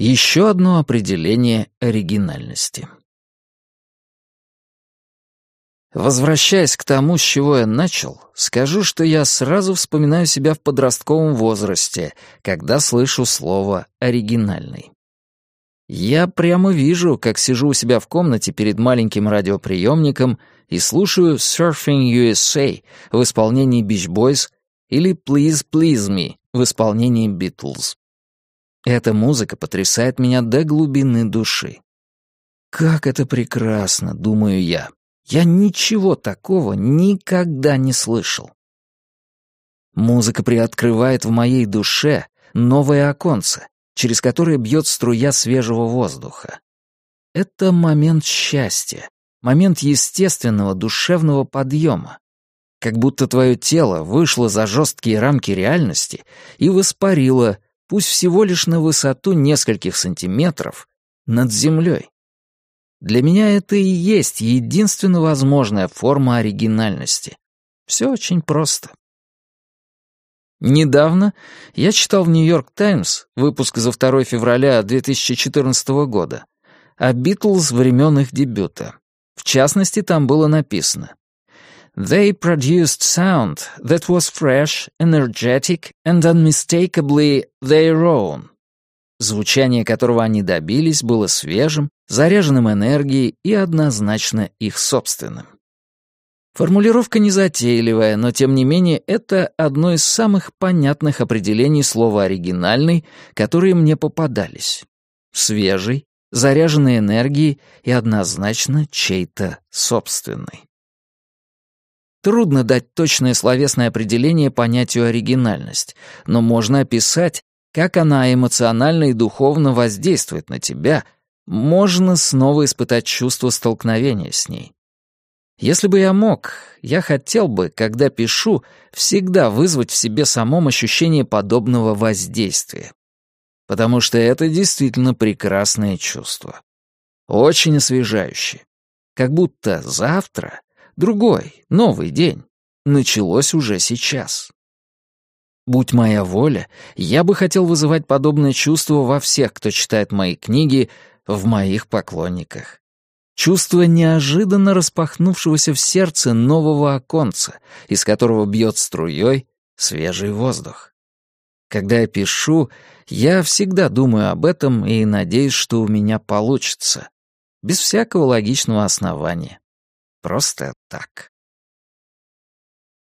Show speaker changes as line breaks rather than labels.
Еще одно определение оригинальности. Возвращаясь к тому, с чего я начал, скажу, что я сразу вспоминаю себя в подростковом возрасте, когда слышу слово «оригинальный». Я прямо вижу, как сижу у себя в комнате перед маленьким радиоприемником и слушаю Surfing USA в исполнении Beach Boys или Please Please Me в исполнении Beatles. Эта музыка потрясает меня до глубины души. Как это прекрасно, думаю я. Я ничего такого никогда не слышал. Музыка приоткрывает в моей душе новое оконце, через которое бьет струя свежего воздуха. Это момент счастья, момент естественного душевного подъема. Как будто твое тело вышло за жесткие рамки реальности и воспарило, пусть всего лишь на высоту нескольких сантиметров, над землей. Для меня это и есть единственно возможная форма оригинальности. Все очень просто. Недавно я читал в «Нью-Йорк Таймс» выпуск за 2 февраля 2014 года о Битлз времен их дебюта. В частности, там было написано «They produced sound that was fresh, energetic and unmistakably their own» звучание которого они добились, было свежим, заряженным энергией и однозначно их собственным. Формулировка незатейливая, но тем не менее это одно из самых понятных определений слова «оригинальный», которые мне попадались. Свежий, заряженный энергией и однозначно чей-то собственный. Трудно дать точное словесное определение понятию оригинальность, но можно описать, как она эмоционально и духовно воздействует на тебя, можно снова испытать чувство столкновения с ней. Если бы я мог, я хотел бы, когда пишу, всегда вызвать в себе самом ощущение подобного воздействия. Потому что это действительно прекрасное чувство. Очень освежающее. Как будто завтра, другой, новый день, началось уже сейчас. Будь моя воля, я бы хотел вызывать подобное чувство во всех, кто читает мои книги, в моих поклонниках. Чувство неожиданно распахнувшегося в сердце нового оконца, из которого бьет струей свежий воздух. Когда я пишу, я всегда думаю об этом и надеюсь, что у меня получится. Без всякого логичного основания. Просто так.